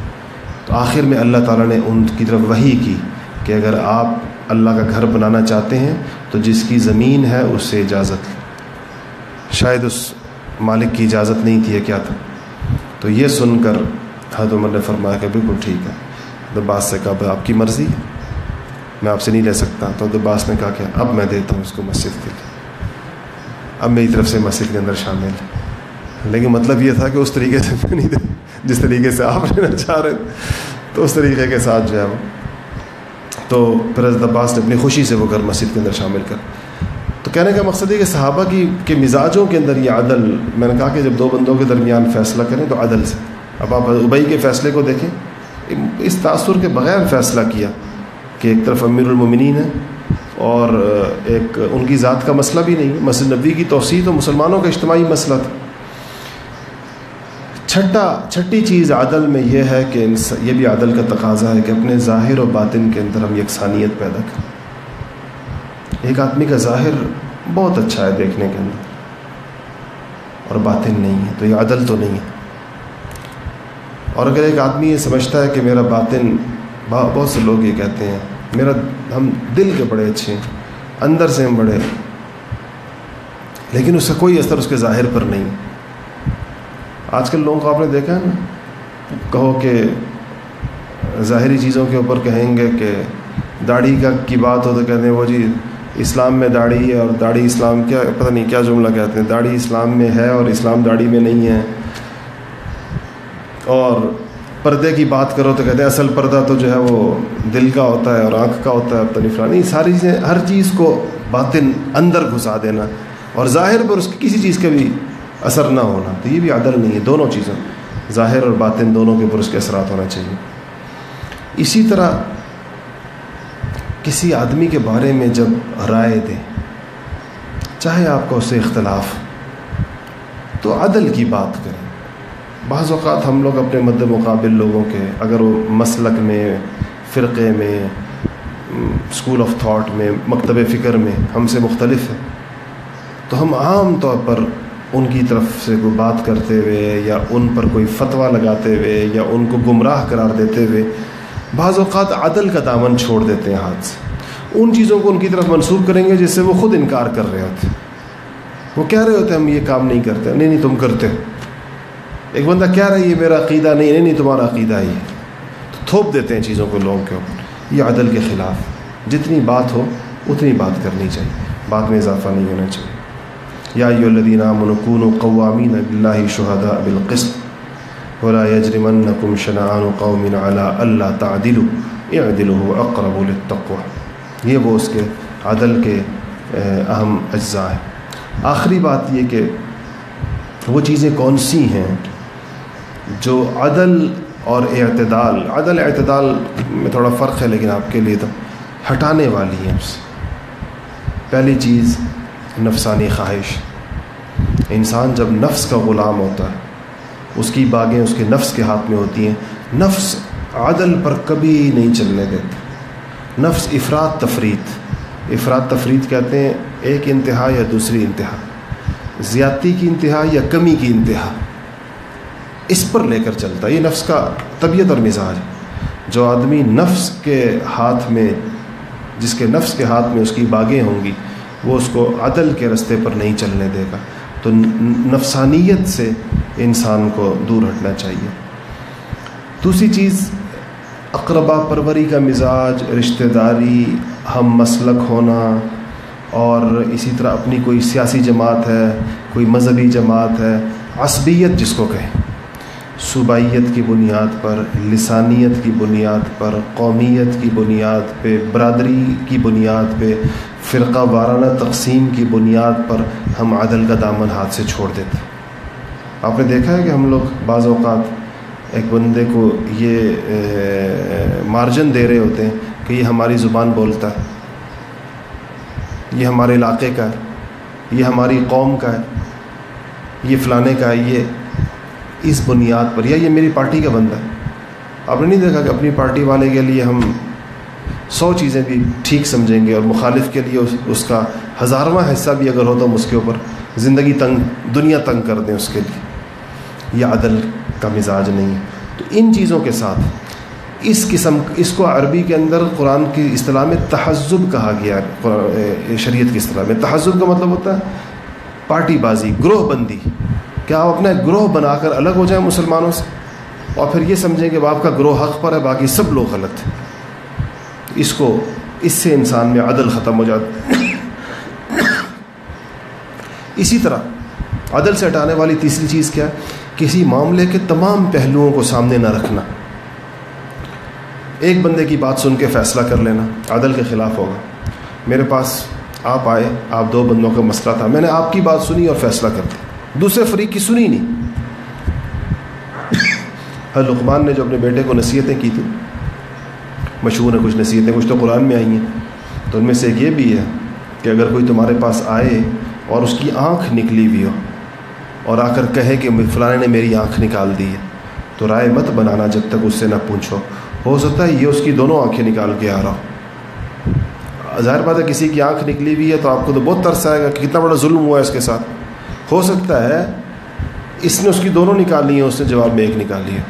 تو آخر میں اللہ تعالیٰ نے ان کی طرف وہی کی۔ کہ اگر آپ اللہ کا گھر بنانا چاہتے ہیں تو جس کی زمین ہے اس سے اجازت شاید اس مالک کی اجازت نہیں تھی کیا تھا۔ تو یہ سن کر حضرت عمر نے فرمایا کہ بالکل ٹھیک ہے۔ دباس سے کہا آپ کی مرضی ہے۔ میں آپ سے نہیں لے سکتا۔ تو دباس نے کہا کہ اب میں دیتا ہوں اس کو مسجد کے لیے۔ اب میری طرف سے مسجد کے اندر شامل ہے۔ لیکن مطلب یہ تھا کہ اس طریقے سے میں نہیں دے جس طریقے سے آپ لینا چاہ رہے تو اس طریقے کے ساتھ جو ہے وہ تو پھر حضرت عباس نے اپنی خوشی سے وہ گھر مسجد کے اندر شامل کر تو کہنے کا مقصد ہے کہ صحابہ کی کے مزاجوں کے اندر یہ عدل میں نے کہا کہ جب دو بندوں کے درمیان فیصلہ کریں تو عدل سے اب آپ ابئی کے فیصلے کو دیکھیں۔ اس تاثر کے بغیر فیصلہ کیا کہ ایک طرف امیر المومنین ہے اور ایک ان کی ذات کا مسئلہ بھی نہیں۔ مسجد نبی کی توسیع تو مسلمانوں کا اجتماعی مسئلہ تھا۔ چھٹا چھٹی چیز عدل میں یہ ہے کہ یہ بھی عدل کا تقاضا ہے کہ اپنے ظاہر و باطن کے اندر ہم یکسانیت پیدا کریں۔ ایک آدمی کا ظاہر بہت اچھا ہے دیکھنے کے اندر اور باطن نہیں ہے، تو یہ عدل تو نہیں ہے۔ اور اگر ایک آدمی یہ سمجھتا ہے کہ میرا باطن بہت سے لوگ یہ کہتے ہیں، میرا ہم دل کے بڑے اچھے ہیں، اندر سے ہم بڑے لیکن اس سے کوئی اثر اس کے ظاہر پر نہیں۔ آج کل لوگوں کو آپ نے دیکھا ہے نا، کہو کہ ظاہری چیزوں کے اوپر کہیں گے کہ داڑھی کا کی بات ہو تو کہتے ہیں وہ جی اسلام میں داڑھی ہے اور داڑھی اسلام کیا، پتہ نہیں کیا جملہ کہتے ہیں، داڑھی اسلام میں ہے اور اسلام داڑھی میں نہیں ہے۔ اور پردے کی بات کرو تو کہتے ہیں اصل پردہ تو جو ہے وہ دل کا ہوتا ہے اور آنکھ کا ہوتا ہے اب تو نہیں ساری چیزیں ہر چیز کو باطن اندر گھسا دینا۔ اور ظاہر پر اس کی کسی چیز کا بھی اثر نہ ہونا۔ تو یہ بھی عدل نہیں ہے، دونوں چیزیں۔ ظاہر اور باطن دونوں کے اوپر اس کے اثرات ہونا چاہیے۔ اسی طرح کسی آدمی کے بارے میں جب رائے دیں، چاہے آپ کو اس سے اختلاف تو عدل کی بات کریں۔ بعض اوقات ہم لوگ اپنے مد مقابل لوگوں کے، اگر وہ مسلک میں، فرقے میں اسکول آف تھاٹ میں، مکتب فکر میں ہم سے مختلف ہے تو ہم عام طور پر ان کی طرف سے کوئی بات کرتے ہوئے یا ان پر کوئی فتویٰ لگاتے ہوئے یا ان کو گمراہ قرار دیتے ہوئے بعض اوقات عدل کا دامن چھوڑ دیتے ہیں ہاتھ سے۔ ان چیزوں کو ان کی طرف منسوخ کریں گے جس سے وہ خود انکار کر رہے ہوتے وہ کہہ رہے ہوتے ہم یہ کام نہیں کرتے، نہیں نہیں، تم کرتے ایک بندہ کہہ رہا ہے، یہ میرا عقیدہ نہیں نہیں نہیں، تمہارا عقیدہ ہی تو تھوپ دیتے ہیں چیزوں کو لوگوں کے اوپر۔ یہ عدل کے خلاف، جتنی بات ہو، اتنی بات کرنی چاہیے۔ بات میں اضافہ نہیں ہونا چاہیے۔ یا الذین آمنوا قوامین باللہ شہداء بالقسط ولا يجرمنکم شنعان قوم على اللہ تعدلوا اعدلوا اقرب للتقوى۔ یہ وہ اس کے عدل کے اہم اجزاء ہیں۔ آخری بات یہ کہ وہ چیزیں کون سی ہیں جو عدل اور اعتدال، عدل اعتدال میں تھوڑا فرق ہے لیکن آپ کے لیے تو ہٹانے والی ہیں۔ پہلی چیز نفسانی خواہش۔ انسان جب نفس کا غلام ہوتا ہے، اس کی باغیں اس کے نفس کے ہاتھ میں ہوتی ہیں، نفس عدل پر کبھی نہیں چلنے دیتا نفس افراد تفرید۔ افراد تفرید کہتے ہیں ایک انتہا یا دوسری انتہا۔ زیادتی کی انتہا یا کمی کی انتہا۔ اس پر لے کر چلتا ہے۔ یہ نفس کا طبیعت اور مزاج۔ جو آدمی نفس کے ہاتھ میں، جس کے نفس کے ہاتھ میں اس کی باغیں ہوں گی وہ اس کو عدل کے رستے پر نہیں چلنے دے گا۔ تو نفسانیت سے انسان کو دور ہٹنا چاہیے۔ دوسری چیز، اقربا پروری کا مزاج، رشتہ داری، ہم مسلک ہونا، اور اسی طرح اپنی کوئی سیاسی جماعت ہے، کوئی مذہبی جماعت ہے، عصبیت جس کو کہیں۔ صوبائیت کی بنیاد پر، لسانیت کی بنیاد پر، قومیت کی بنیاد پہ، برادری کی بنیاد پہ، فرقہ وارانہ تقسیم کی بنیاد پر ہم عدل کا دامن ہاتھ سے چھوڑ دیتے آپ نے دیکھا ہے کہ ہم لوگ بعض اوقات ایک بندے کو یہ مارجن دے رہے ہوتے ہیں کہ یہ ہماری زبان بولتا ہے، یہ ہمارے علاقے کا ہے، یہ ہماری قوم کا ہے، یہ فلانے کا ہے، یہ اس بنیاد پر، یا یہ میری پارٹی کا بندہ ہے۔ آپ نے نہیں دیکھا کہ اپنی پارٹی والے کے لیے ہم سو چیزیں بھی ٹھیک سمجھیں گے اور مخالف کے لیے اس کا ہزارواں حصہ بھی اگر ہو تو ہم اس کے اوپر زندگی تنگ، دنیا تنگ کر دیں اس کے لیے۔ یہ عدل کا مزاج نہیں ہے۔ تو ان چیزوں کے ساتھ اس قسم، اس کو عربی کے اندر قرآن کی اصطلاح میں تہذب کہا گیا ہے۔ شریعت کی اصطلاح میں تہذب کا مطلب ہوتا ہے پارٹی بازی، گروہ بندی۔ کہ آپ اپنا گروہ بنا کر الگ ہو جائیں مسلمانوں سے اور پھر یہ سمجھیں کہ باپ کا گروہ حق پر ہے، باقی سب لوگ غلط ہیں۔ اس کو، اس سے انسان میں عدل ختم ہو جاتا اسی طرح، عدل سے ہٹانے والی تیسری چیز کیا ہے؟ کسی معاملے کے تمام پہلوؤں کو سامنے نہ رکھنا۔ ایک بندے کی بات سن کے فیصلہ کر لینا، عدل کے خلاف ہوگا۔ میرے پاس آپ آئے، آپ دو بندوں کا مسئلہ تھا، میں نے آپ کی بات سنی اور فیصلہ کر دیا۔ دوسرے فریق کی سنی نہیں۔ ہر لقمان نے جو اپنے بیٹے کو نصیحتیں کی تھیں، مشہور ہیں کچھ نصیحتیں، کچھ تو قرآن میں آئی ہیں۔ تو ان میں سے ایک یہ بھی ہے کہ اگر کوئی تمہارے پاس آئے اور اس کی آنکھ نکلی ہوئی ہو اور آ کر کہے کہ فلانے نے میری آنکھ نکال دی ہے، تو رائے مت بنانا جب تک اس سے نہ پوچھو۔ ہو سکتا ہے یہ اس کی دونوں آنکھیں نکال کے آ رہا ہو۔ ظاہر بات ہے، کسی کی آنکھ نکلی ہوئی ہے تو آپ کو تو بہت ترس آئے گا کہ کتنا بڑا ظلم ہوا ہے اس کے ساتھ۔ ہو سکتا ہے، اس نے اس کی دونوں نکال لی ہیں، اس نے جواب میں ایک نکالی ہے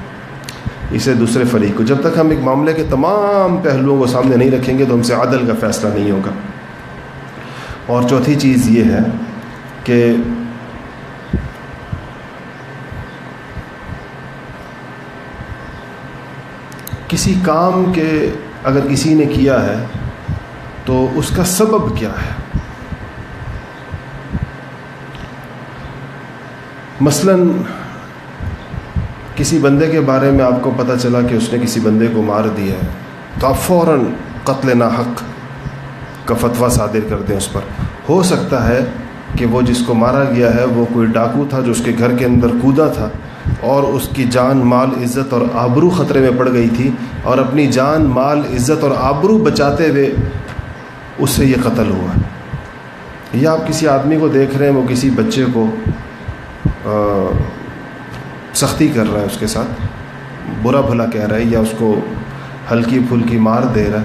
اسے دوسرے فریق کو، جب تک ہم ایک معاملے کے تمام پہلوؤں کو سامنے نہیں رکھیں گے تو ہم سے عدل کا فیصلہ نہیں ہوگا۔ اور چوتھی چیز یہ ہے کہ کسی کام کے اگر کسی نے کیا ہے تو اس کا سبب کیا ہے؟ مثلا کسی بندے کے بارے میں آپ کو پتہ چلا کہ اس نے کسی بندے کو مار دیا ہے، تو آپ فوراً قتل نا حق کا فتویٰ صادر کر دیں اس پر۔ ہو سکتا ہے کہ وہ جس کو مارا گیا ہے، وہ کوئی ڈاکو تھا جو اس کے گھر کے اندر کودا تھا، اور اس کی جان مال عزت اور آبرو خطرے میں پڑ گئی تھی، اور اپنی جان مال عزت اور آبرو بچاتے ہوئے اس سے یہ قتل ہوا۔ یا آپ کسی آدمی کو دیکھ رہے ہیں، وہ کسی بچے کو سختی کر رہا ہے اس کے ساتھ۔ برا بھلا کہہ رہا ہے یا اس کو ہلکی پھلکی مار دے رہا ہے۔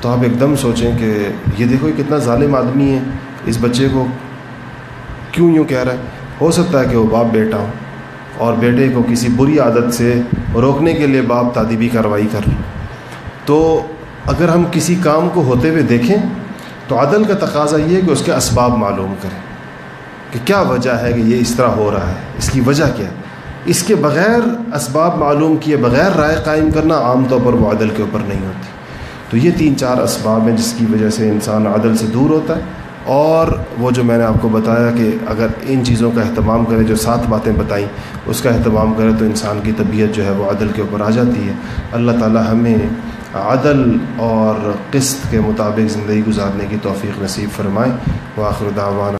تو آپ ایک دم سوچیں کہ یہ دیکھو یہ کتنا ظالم آدمی ہے۔ اس بچے کو کیوں یوں کہہ رہا ہے؟ ہو سکتا ہے کہ وہ باپ بیٹا ہو اور بیٹے کو کسی بری عادت سے روکنے کے لیے باپ تعدیبی کارروائی کر تو اگر ہم کسی کام کو ہوتے ہوئے دیکھیں تو عدل کا تقاضا یہ ہے کہ اس کے اسباب معلوم کریں۔ کہ کیا وجہ ہے کہ یہ اس طرح ہو رہا ہے؟ اس کی وجہ کیا ہے؟ اس کے بغیر اسباب معلوم کیے بغیر رائے قائم کرنا عام طور پر وہ عدل کے اوپر نہیں ہوتی۔ تو یہ تین چار اسباب ہیں جس کی وجہ سے انسان عدل سے دور ہوتا ہے۔ اور وہ جو میں نے آپ کو بتایا کہ اگر ان چیزوں کا اہتمام کرے، جو سات باتیں بتائیں، اس کا اہتمام کرے تو انسان کی طبیعت جو ہے وہ عدل کے اوپر آ جاتی ہے۔ اللہ تعالی ہمیں عدل اور قسط کے مطابق زندگی گزارنے کی توفیق نصیب فرمائیں وہ دعوانا